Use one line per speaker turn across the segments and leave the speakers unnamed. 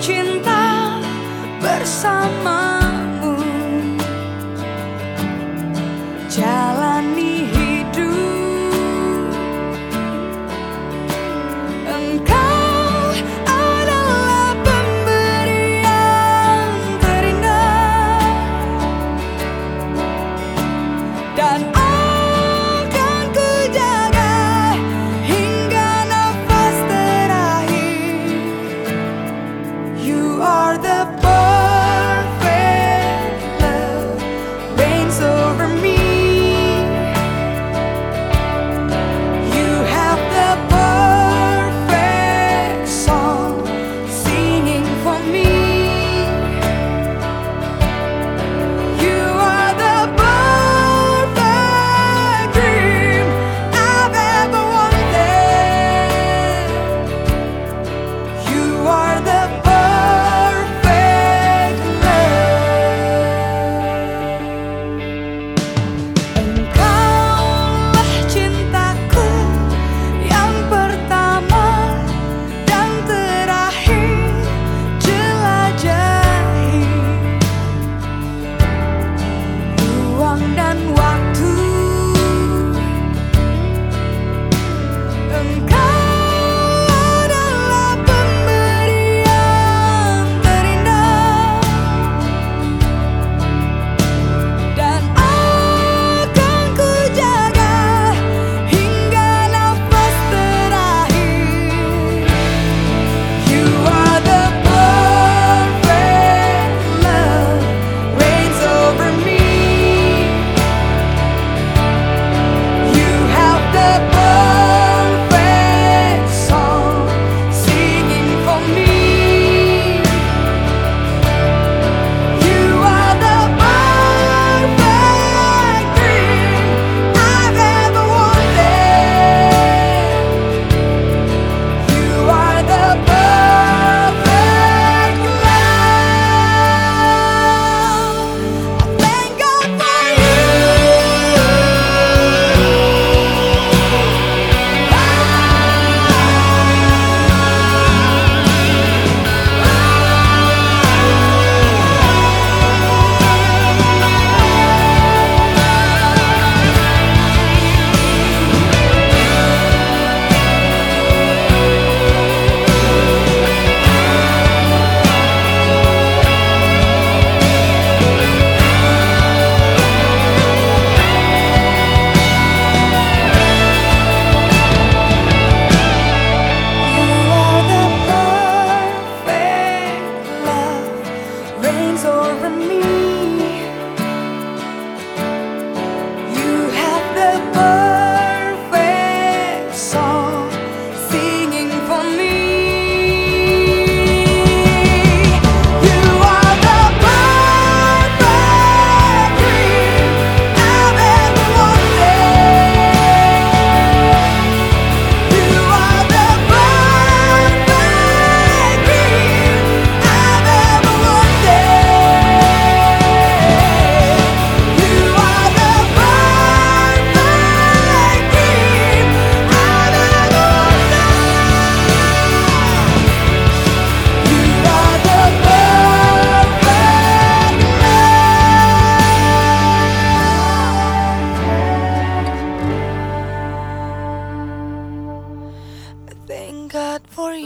cinta bersamamu. Jalan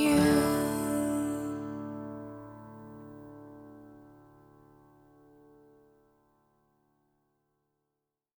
you.